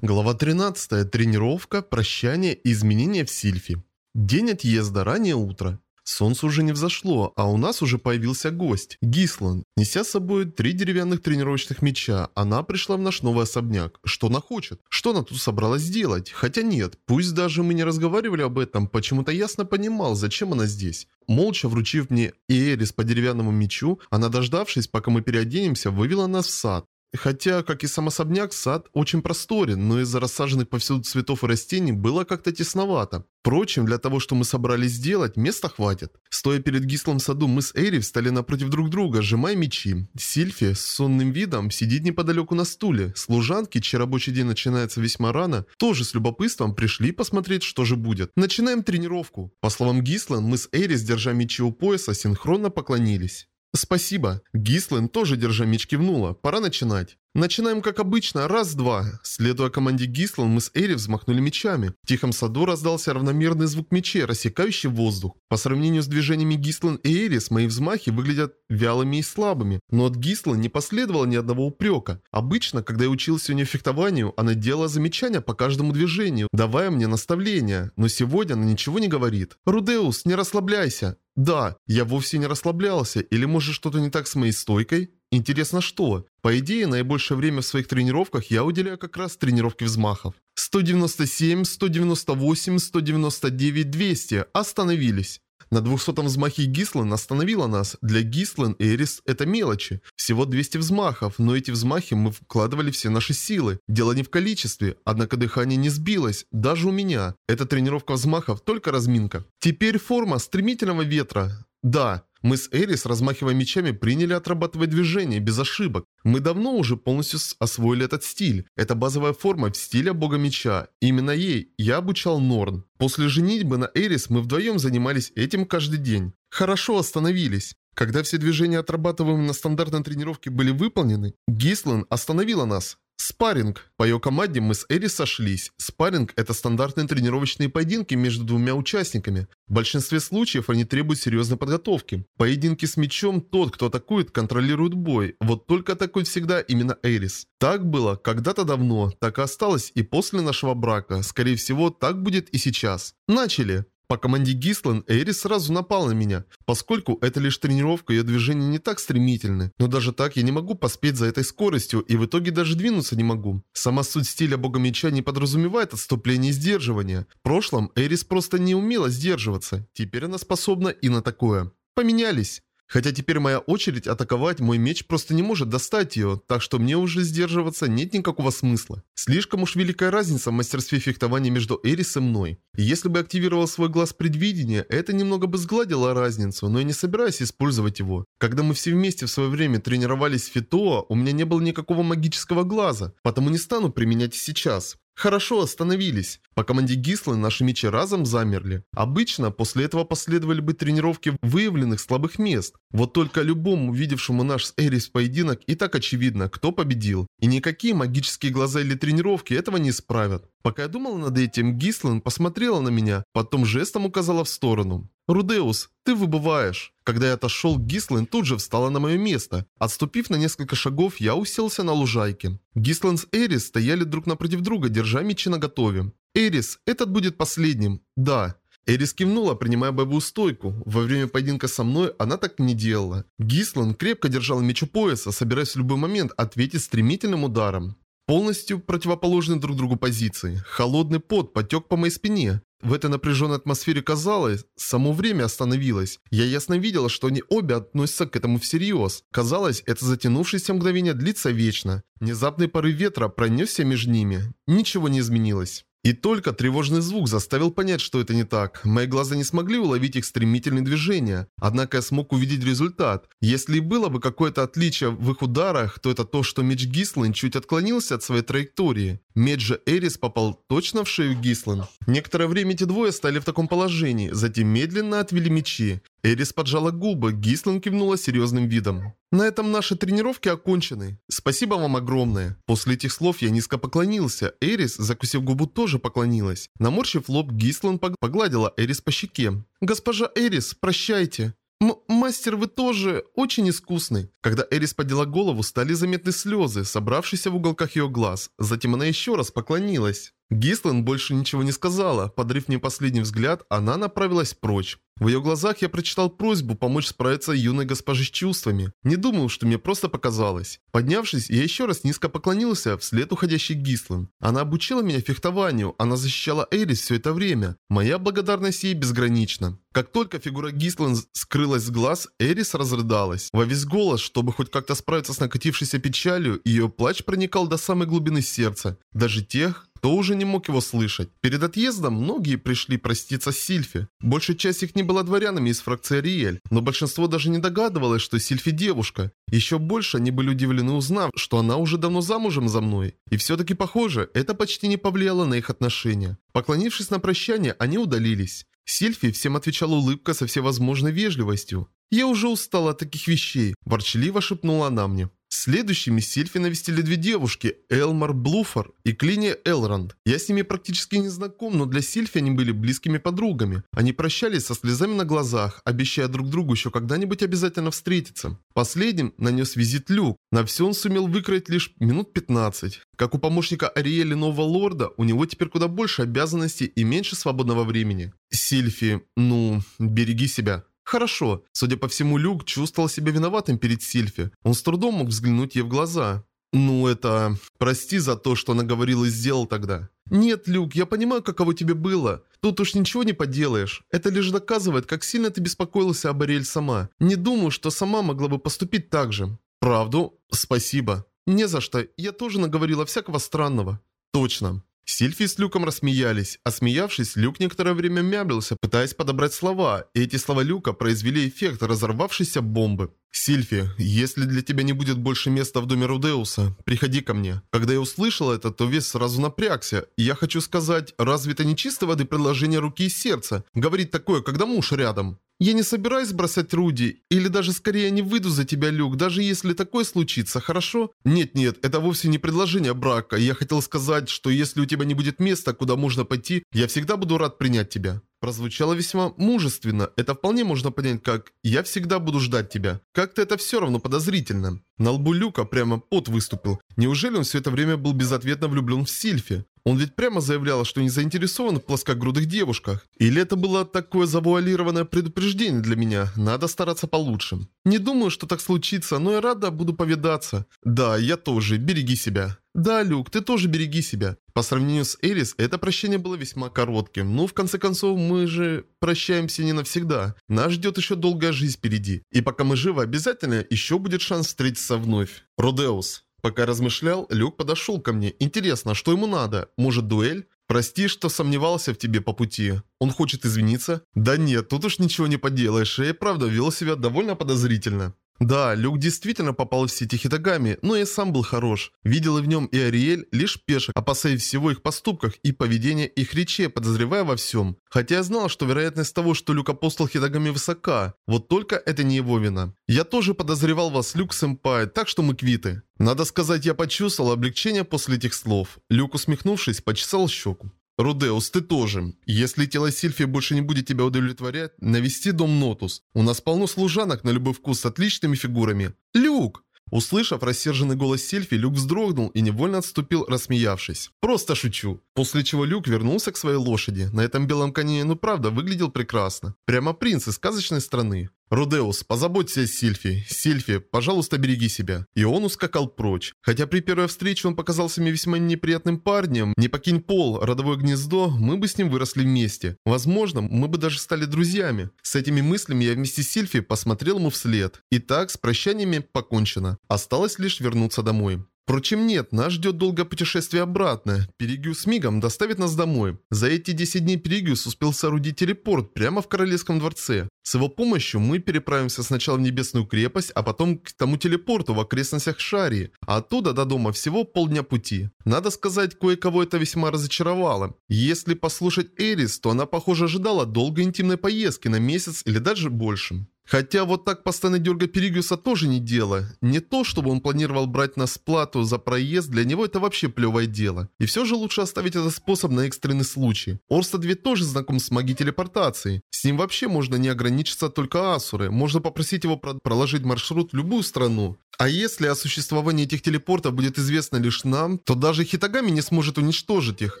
Глава 13. Тренировка, прощание изменения в Сильфе. День отъезда, раннее утро. Солнце уже не взошло, а у нас уже появился гость – Гислан. Неся с собой три деревянных тренировочных мяча, она пришла в наш новый особняк. Что она хочет? Что она тут собралась сделать? Хотя нет, пусть даже мы не разговаривали об этом, почему-то ясно понимал, зачем она здесь. Молча вручив мне Иэрис по деревянному мечу, она, дождавшись, пока мы переоденемся, вывела нас в сад. Хотя, как и сам особняк, сад очень просторен, но из-за рассаженных повсюду цветов и растений было как-то тесновато. Впрочем, для того, что мы собрались сделать, места хватит. Стоя перед Гислом саду, мы с Эйри встали напротив друг друга, сжимая мечи. Сильфи с сонным видом сидит неподалеку на стуле. Служанки, чей рабочий день начинается весьма рано, тоже с любопытством пришли посмотреть, что же будет. Начинаем тренировку. По словам Гисла, мы с Эйри, держа мечи у пояса, синхронно поклонились. «Спасибо». Гислен тоже держа меч кивнула. «Пора начинать». Начинаем как обычно, раз-два. Следуя команде Гислан, мы с Эри взмахнули мечами. В тихом саду раздался равномерный звук мечей, рассекающий воздух. По сравнению с движениями Гислан и Эрис, мои взмахи выглядят вялыми и слабыми. Но от Гислан не последовало ни одного упрека. Обычно, когда я учился у нее фехтованию, она делала замечания по каждому движению, давая мне наставления. Но сегодня она ничего не говорит. «Рудеус, не расслабляйся!» Да, я вовсе не расслаблялся, или может что-то не так с моей стойкой? Интересно что? По идее, наибольшее время в своих тренировках я уделяю как раз тренировке взмахов. 197, 198, 199, 200. Остановились. На 200-м взмахе Гислен остановила нас. Для Гислен и Эрис это мелочи. Всего 200 взмахов, но эти взмахи мы вкладывали все наши силы. Дело не в количестве, однако дыхание не сбилось, даже у меня. Эта тренировка взмахов только разминка. Теперь форма стремительного ветра. Да, мы с Эрис, размахивая мечами, приняли отрабатывать движения без ошибок. Мы давно уже полностью освоили этот стиль. Это базовая форма в стиле бога меча. Именно ей я обучал Норн. После женитьбы на Эрис мы вдвоем занимались этим каждый день. Хорошо остановились. Когда все движения, отрабатываемые на стандартной тренировке, были выполнены, Гислан остановила нас. Спарринг. По ее команде мы с Эри сошлись. Спарринг – это стандартные тренировочные поединки между двумя участниками. В большинстве случаев они требуют серьезной подготовки. Поединки с мечом тот, кто атакует, контролирует бой. Вот только атакует всегда именно Эрис. Так было когда-то давно, так и осталось и после нашего брака. Скорее всего, так будет и сейчас. Начали. По команде Гислан Эрис сразу напал на меня. Поскольку это лишь тренировка, ее движения не так стремительны. Но даже так я не могу поспеть за этой скоростью и в итоге даже двинуться не могу. Сама суть стиля бога меча не подразумевает отступление и сдерживания. В прошлом Эрис просто не умела сдерживаться. Теперь она способна и на такое. Поменялись. Хотя теперь моя очередь атаковать, мой меч просто не может достать ее, так что мне уже сдерживаться нет никакого смысла. Слишком уж великая разница в мастерстве фехтования между Эрис и мной. Если бы активировал свой глаз предвидения, это немного бы сгладило разницу, но я не собираюсь использовать его. Когда мы все вместе в свое время тренировались в Фитоа, у меня не было никакого магического глаза, потому не стану применять сейчас. Хорошо, остановились. По команде Гислы наши мечи разом замерли. Обычно после этого последовали бы тренировки выявленных слабых мест. Вот только любому, видевшему наш с Эрис поединок, и так очевидно, кто победил. И никакие магические глаза или тренировки этого не исправят. Пока я думал над этим, Гислен посмотрела на меня, потом жестом указала в сторону. «Рудеус, ты выбываешь». Когда я отошел, Гислен тут же встала на мое место. Отступив на несколько шагов, я уселся на лужайке. Гислен с Эрис стояли друг напротив друга, держа мечи наготове. «Эрис, этот будет последним». «Да». Эрис кивнула, принимая боевую стойку. Во время поединка со мной она так не делала. Гислан крепко держал меч у пояса, собираясь в любой момент ответить стремительным ударом. Полностью противоположны друг другу позиции. Холодный пот потек по моей спине. В этой напряженной атмосфере казалось, само время остановилось. Я ясно видела, что они обе относятся к этому всерьез. Казалось, это затянувшееся мгновение длится вечно. Внезапный порыв ветра пронесся между ними. Ничего не изменилось. И только тревожный звук заставил понять, что это не так. Мои глаза не смогли уловить их стремительные движения. Однако я смог увидеть результат. Если и было бы какое-то отличие в их ударах, то это то, что меч Гислен чуть отклонился от своей траектории. Меч же Эрис попал точно в шею Гислен. Некоторое время эти двое стали в таком положении, затем медленно отвели мечи. Эрис поджала губы, Гислен кивнула серьезным видом. На этом наши тренировки окончены. Спасибо вам огромное. После этих слов я низко поклонился. Эрис, закусив губу, тоже поклонилась. Наморщив лоб, Гислан погладила Эрис по щеке. «Госпожа Эрис, прощайте». М мастер, вы тоже очень искусный. Когда Эрис подняла голову, стали заметны слезы, собравшиеся в уголках ее глаз. Затем она еще раз поклонилась. Гислен больше ничего не сказала. Подрыв мне последний взгляд, она направилась прочь. В ее глазах я прочитал просьбу помочь справиться юной госпоже с чувствами. Не думал, что мне просто показалось. Поднявшись, я еще раз низко поклонился вслед уходящей Гислен. Она обучила меня фехтованию, она защищала Эрис все это время. Моя благодарность ей безгранична. Как только фигура Гислен скрылась с глаз, Эрис разрыдалась. Во весь голос, чтобы хоть как-то справиться с накатившейся печалью, ее плач проникал до самой глубины сердца. Даже тех, кто уже не мог его слышать. Перед отъездом многие пришли проститься с Сильфи. Большая часть их не была дворянами из фракции Ариэль, но большинство даже не догадывалось, что Сильфи девушка. Еще больше они были удивлены узнав, что она уже давно замужем за мной. И все-таки похоже, это почти не повлияло на их отношения. Поклонившись на прощание, они удалились. Сильфи всем отвечала улыбка со всевозможной вежливостью. «Я уже устала от таких вещей», – ворчливо шепнула она мне. Следующими Сильфи навестили две девушки, Элмар Блуфор и Клиния Элранд. Я с ними практически не знаком, но для Сильфи они были близкими подругами. Они прощались со слезами на глазах, обещая друг другу еще когда-нибудь обязательно встретиться. Последним нанес визит Люк. На все он сумел выкроить лишь минут 15. Как у помощника Ариэли Нового Лорда, у него теперь куда больше обязанностей и меньше свободного времени. Сильфи, ну, береги себя. Хорошо. Судя по всему, Люк чувствовал себя виноватым перед Сильфи. Он с трудом мог взглянуть ей в глаза. «Ну это... Прости за то, что наговорил и сделал тогда». «Нет, Люк, я понимаю, каково тебе было. Тут уж ничего не поделаешь. Это лишь доказывает, как сильно ты беспокоился об Ариэль сама. Не думаю, что сама могла бы поступить так же». «Правду? Спасибо». «Не за что. Я тоже наговорила всякого странного». «Точно. Сильфи с Люком рассмеялись. Осмеявшись, Люк некоторое время мямлился, пытаясь подобрать слова, и эти слова Люка произвели эффект разорвавшейся бомбы. «Сильфи, если для тебя не будет больше места в доме Рудеуса, приходи ко мне». Когда я услышал это, то весь сразу напрягся. Я хочу сказать, разве это не чистой воды предложение руки и сердца? Говорить такое, когда муж рядом. Я не собираюсь бросать Руди, или даже скорее не выйду за тебя, Люк, даже если такое случится, хорошо? Нет-нет, это вовсе не предложение брака. Я хотел сказать, что если у тебя не будет места, куда можно пойти, я всегда буду рад принять тебя. Прозвучало весьма мужественно. Это вполне можно понять как «я всегда буду ждать тебя». Как-то это все равно подозрительно. На лбу Люка прямо пот выступил. Неужели он все это время был безответно влюблен в Сильфи? Он ведь прямо заявлял, что не заинтересован в плоскогрудых девушках. Или это было такое завуалированное предупреждение для меня? Надо стараться получше. Не думаю, что так случится, но я рада буду повидаться. Да, я тоже. Береги себя. Да, Люк, ты тоже береги себя. По сравнению с Эрис, это прощение было весьма коротким. Ну, в конце концов, мы же прощаемся не навсегда. Нас ждет еще долгая жизнь впереди. И пока мы живы, обязательно еще будет шанс встретиться вновь. Родеус. Пока размышлял, Люк подошел ко мне. Интересно, что ему надо? Может, дуэль? Прости, что сомневался в тебе по пути. Он хочет извиниться? Да нет, тут уж ничего не поделаешь, и правда вел себя довольно подозрительно. Да, Люк действительно попал в сети Хитагами, но и сам был хорош. Видел и в нем и Ариэль лишь пешек, опасаясь всего их поступках и поведения их речей, подозревая во всем. Хотя я знал, что вероятность того, что Люк апостол Хитагами высока. Вот только это не его вина. Я тоже подозревал вас, Люк Сэмпай, так что мы квиты. Надо сказать, я почувствовал облегчение после этих слов. Люк, усмехнувшись, почесал щеку. Рудеус, ты тоже. Если тело Сильфи больше не будет тебя удовлетворять, навести дом Нотус. У нас полно служанок на любой вкус с отличными фигурами. Люк! Услышав рассерженный голос Сильфи, Люк вздрогнул и невольно отступил, рассмеявшись. «Просто шучу». После чего Люк вернулся к своей лошади. На этом белом коне, ну правда, выглядел прекрасно. Прямо принц из сказочной страны. «Рудеус, позаботься о Сильфи. Сильфи, пожалуйста, береги себя». И он ускакал прочь. Хотя при первой встрече он показался мне весьма неприятным парнем, не покинь пол, родовое гнездо, мы бы с ним выросли вместе. Возможно, мы бы даже стали друзьями. С этими мыслями я вместе с Сильфи посмотрел ему вслед. Итак, с прощаниями покончено. Осталось лишь вернуться домой. Впрочем, нет, нас ждет долгое путешествие обратно. Перигиус мигом доставит нас домой. За эти 10 дней Перигиус успел соорудить телепорт прямо в Королевском дворце. С его помощью мы переправимся сначала в Небесную крепость, а потом к тому телепорту в окрестностях Шарии, а оттуда до дома всего полдня пути. Надо сказать, кое-кого это весьма разочаровало. Если послушать Эрис, то она, похоже, ожидала долгой интимной поездки на месяц или даже больше. Хотя вот так постоянно дергать Перигиуса тоже не дело. Не то, чтобы он планировал брать нас плату за проезд, для него это вообще плевое дело. И все же лучше оставить этот способ на экстренный случай. Орстад ведь тоже знаком с магией телепортации. С ним вообще можно не ограничиться только Асуры. Можно попросить его проложить маршрут в любую страну. А если о существовании этих телепортов будет известно лишь нам, то даже Хитагами не сможет уничтожить их.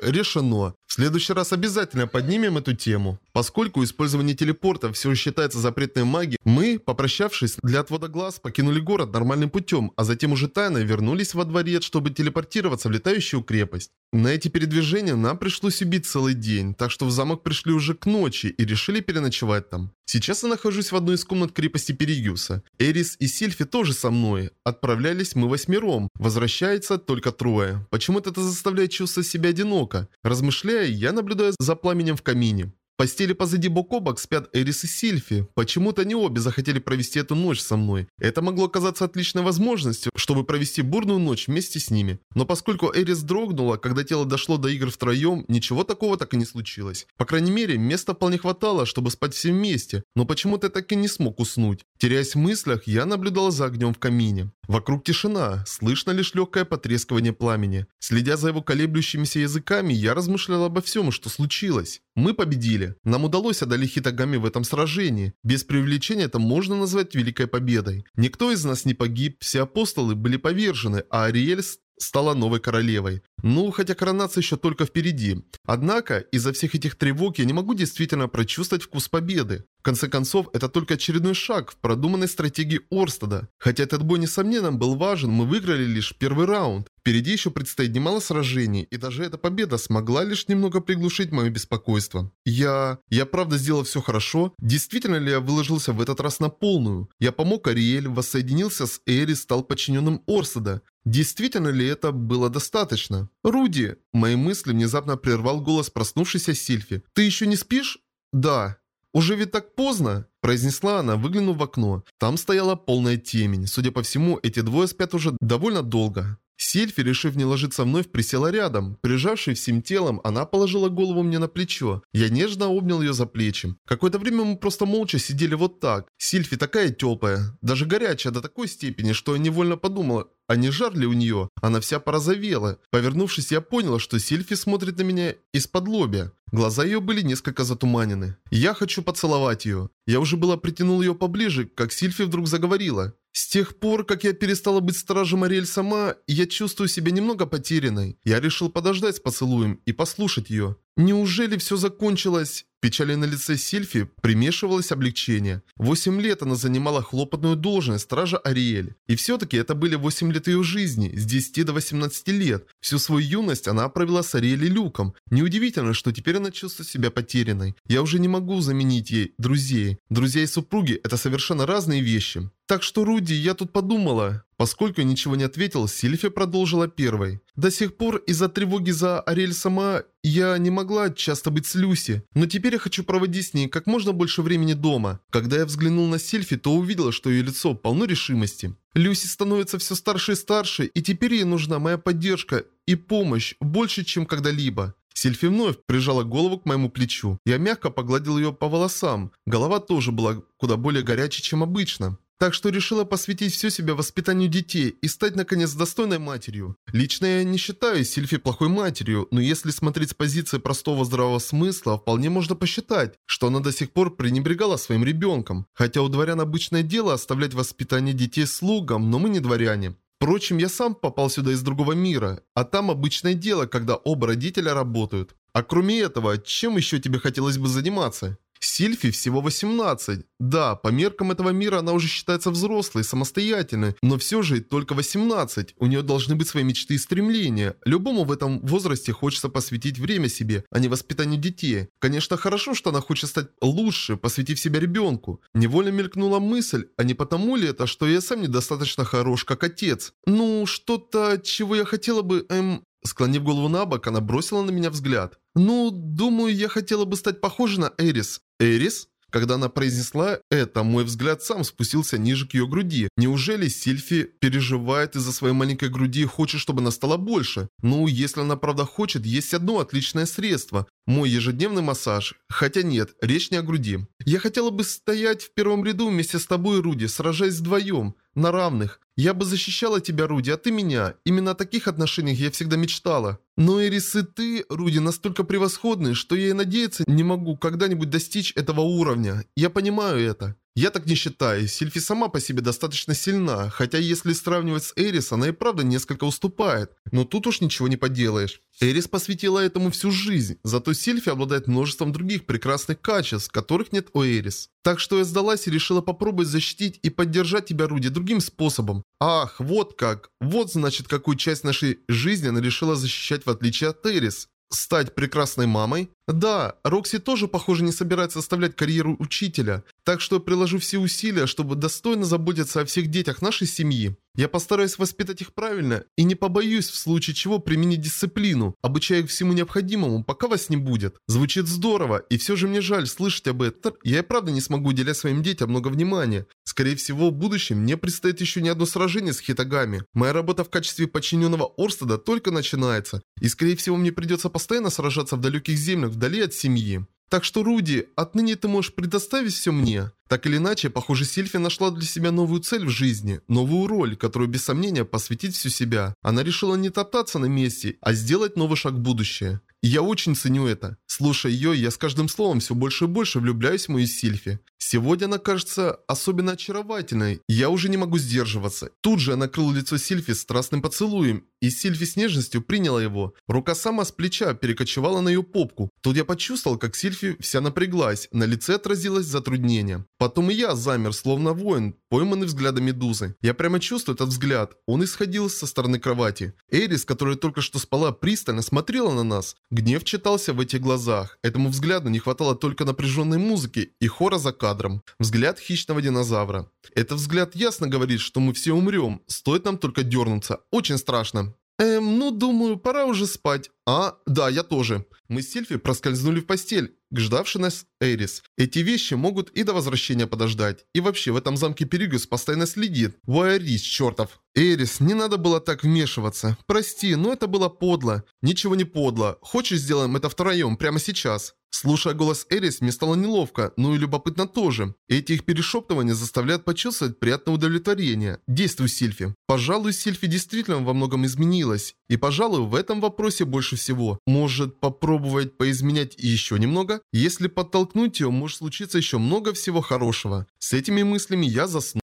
Решено. В следующий раз обязательно поднимем эту тему. Поскольку использование телепортов все считается запретной магией, мы, попрощавшись для отвода глаз, покинули город нормальным путем, а затем уже тайно вернулись во дворец, чтобы телепортироваться в летающую крепость. На эти передвижения нам пришлось убить целый день, так что в замок пришли уже к ночи и решили переночевать там. Сейчас я нахожусь в одной из комнат крепости Перигюса. Эрис и Сильфи тоже со мной. Отправлялись мы восьмером, возвращается только трое. Почему-то это заставляет чувствовать себя одиноко. Размышляя, я наблюдаю за пламенем в камине постели позади бок о бок спят Эрис и Сильфи. Почему-то они обе захотели провести эту ночь со мной. Это могло оказаться отличной возможностью, чтобы провести бурную ночь вместе с ними. Но поскольку Эрис дрогнула, когда тело дошло до игр втроем, ничего такого так и не случилось. По крайней мере, места вполне хватало, чтобы спать все вместе. Но почему-то так и не смог уснуть. Теряясь в мыслях, я наблюдал за огнем в камине. Вокруг тишина, слышно лишь легкое потрескивание пламени. Следя за его колеблющимися языками, я размышлял обо всем, что случилось. Мы победили. Нам удалось одолеть Хитагами в этом сражении. Без привлечения это можно назвать великой победой. Никто из нас не погиб, все апостолы были повержены, а Ариэль стала новой королевой. Ну, хотя коронация еще только впереди. Однако, из-за всех этих тревог я не могу действительно прочувствовать вкус победы. В конце концов, это только очередной шаг в продуманной стратегии Орстада. Хотя этот бой, несомненно, был важен, мы выиграли лишь первый раунд. Впереди еще предстоит немало сражений, и даже эта победа смогла лишь немного приглушить мое беспокойство. Я... Я правда сделал все хорошо? Действительно ли я выложился в этот раз на полную? Я помог Ариэль, воссоединился с Эри, стал подчиненным Орстада. Действительно ли это было достаточно? «Руди!» Мои мысли внезапно прервал голос проснувшейся Сильфи. «Ты еще не спишь?» «Да». «Уже ведь так поздно?» произнесла она, выглянув в окно. Там стояла полная темень. Судя по всему, эти двое спят уже довольно долго. Сильфи, решив не ложиться вновь, присела рядом. Прижавшись всем телом, она положила голову мне на плечо. Я нежно обнял ее за плечи. Какое-то время мы просто молча сидели вот так. Сильфи такая теплая, даже горячая до такой степени, что я невольно подумала, а не жар ли у нее? Она вся порозовела. Повернувшись, я понял, что Сильфи смотрит на меня из-под лобя. Глаза ее были несколько затуманены. Я хочу поцеловать ее. Я уже было притянул ее поближе, как Сильфи вдруг заговорила. С тех пор, как я перестала быть стражем Ариэль сама, я чувствую себя немного потерянной. Я решил подождать с поцелуем и послушать ее. Неужели все закончилось? печали на лице Сильфи примешивалось облегчение. Восемь лет она занимала хлопотную должность стража Ариэль. И все-таки это были восемь лет ее жизни, с 10 до 18 лет. Всю свою юность она провела с Ариэль и Люком. Неудивительно, что теперь она чувствует себя потерянной. Я уже не могу заменить ей друзей. Друзья и супруги – это совершенно разные вещи. Так что, Руди, я тут подумала. Поскольку ничего не ответил, Сильфи продолжила первой. До сих пор из-за тревоги за Ариэль сама я не могла часто быть с Люси, но теперь я хочу проводить с ней как можно больше времени дома. Когда я взглянул на Сильфи, то увидела, что ее лицо полно решимости. Люси становится все старше и старше, и теперь ей нужна моя поддержка и помощь больше, чем когда-либо. Сильфи вновь прижала голову к моему плечу. Я мягко погладил ее по волосам. Голова тоже была куда более горячей, чем обычно. Так что решила посвятить все себя воспитанию детей и стать наконец достойной матерью. Лично я не считаю Сильфи плохой матерью, но если смотреть с позиции простого здравого смысла, вполне можно посчитать, что она до сих пор пренебрегала своим ребенком. Хотя у дворян обычное дело оставлять воспитание детей слугам, но мы не дворяне. Впрочем, я сам попал сюда из другого мира, а там обычное дело, когда оба родителя работают. А кроме этого, чем еще тебе хотелось бы заниматься? Сильфи всего 18. Да, по меркам этого мира она уже считается взрослой, самостоятельной, но все же только 18. У нее должны быть свои мечты и стремления. Любому в этом возрасте хочется посвятить время себе, а не воспитанию детей. Конечно, хорошо, что она хочет стать лучше, посвятив себя ребенку. Невольно мелькнула мысль, а не потому ли это, что я сам недостаточно хорош, как отец? Ну, что-то, чего я хотела бы, эм, Склонив голову на бок, она бросила на меня взгляд. «Ну, думаю, я хотела бы стать похожей на Эрис». «Эрис?» Когда она произнесла это, мой взгляд сам спустился ниже к ее груди. Неужели Сильфи переживает из-за своей маленькой груди и хочет, чтобы она стала больше? Ну, если она правда хочет, есть одно отличное средство. Мой ежедневный массаж. Хотя нет, речь не о груди. Я хотела бы стоять в первом ряду вместе с тобой, Руди, сражаясь вдвоем, на равных. Я бы защищала тебя, Руди, а ты меня. Именно о таких отношениях я всегда мечтала. Но Эрис и ты, Руди, настолько превосходны, что я и надеяться не могу когда-нибудь достичь этого уровня. Я понимаю это. Я так не считаю, Сильфи сама по себе достаточно сильна, хотя если сравнивать с Эрис, она и правда несколько уступает. Но тут уж ничего не поделаешь. Эрис посвятила этому всю жизнь, зато Сильфи обладает множеством других прекрасных качеств, которых нет у Эрис. Так что я сдалась и решила попробовать защитить и поддержать тебя, Руди, другим способом. Ах, вот как. Вот значит, какую часть нашей жизни она решила защищать в отличие от Эрис. Стать прекрасной мамой? Да, Рокси тоже, похоже, не собирается оставлять карьеру учителя, так что я приложу все усилия, чтобы достойно заботиться о всех детях нашей семьи. Я постараюсь воспитать их правильно и не побоюсь в случае чего применить дисциплину, обучая их всему необходимому, пока вас не будет. Звучит здорово, и все же мне жаль слышать об этом. Я и правда не смогу уделять своим детям много внимания. Скорее всего, в будущем мне предстоит еще не одно сражение с Хитагами. Моя работа в качестве подчиненного Орстеда только начинается, и скорее всего мне придется постоянно сражаться в далеких землях вдали от семьи. Так что, Руди, отныне ты можешь предоставить все мне. Так или иначе, похоже, Сильфи нашла для себя новую цель в жизни, новую роль, которую без сомнения посвятить всю себя. Она решила не топтаться на месте, а сделать новый шаг в будущее. Я очень ценю это. Слушая ее, я с каждым словом все больше и больше влюбляюсь в мою Сильфи. Сегодня она кажется особенно очаровательной. Я уже не могу сдерживаться. Тут же я накрыл лицо Сильфи страстным поцелуем, и Сильфи с нежностью приняла его. Рука сама с плеча перекочевала на ее попку. Тут я почувствовал, как Сильфи вся напряглась, на лице отразилось затруднение. Потом и я замер, словно воин, пойманный взглядом медузы. Я прямо чувствую этот взгляд. Он исходил со стороны кровати. Эрис, которая только что спала, пристально смотрела на нас. Гнев читался в этих глазах. Этому взгляду не хватало только напряженной музыки и хора за кадром. Взгляд хищного динозавра. Этот взгляд ясно говорит, что мы все умрем. Стоит нам только дернуться. Очень страшно. Эм, ну думаю, пора уже спать. А, да, я тоже. Мы с Сильфи проскользнули в постель, к нас Эрис. Эти вещи могут и до возвращения подождать. И вообще, в этом замке Перигус постоянно следит. Вуайрис, чертов. Эрис, не надо было так вмешиваться. Прости, но это было подло. Ничего не подло. Хочешь, сделаем это втроем, прямо сейчас? Слушая голос Эрис, мне стало неловко, но и любопытно тоже. Эти их перешептывания заставляют почувствовать приятное удовлетворение. Действуй, Сильфи. Пожалуй, Сильфи действительно во многом изменилась. И, пожалуй, в этом вопросе больше всего. Может попробовать поизменять еще немного? Если подтолкнуть ее, может случиться еще много всего хорошего. С этими мыслями я заснул.